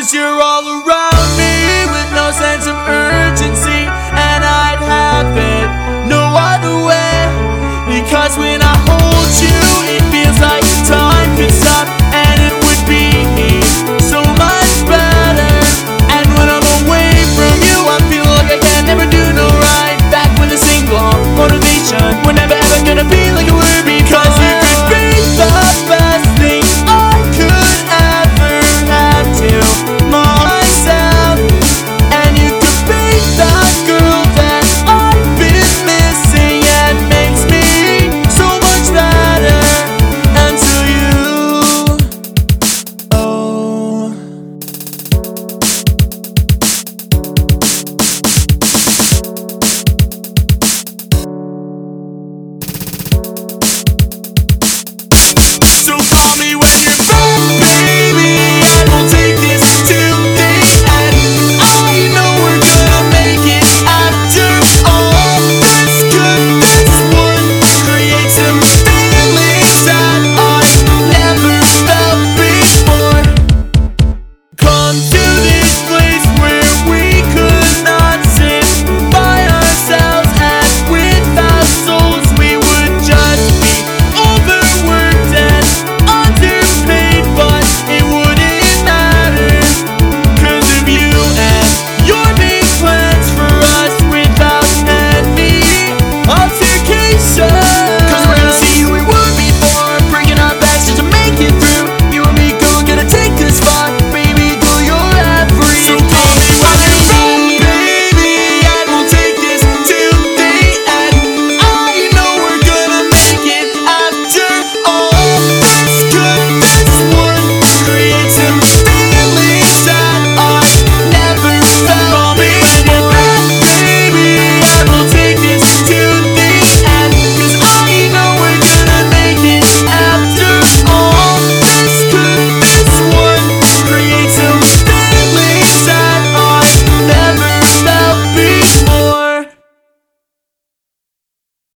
cause you're all around.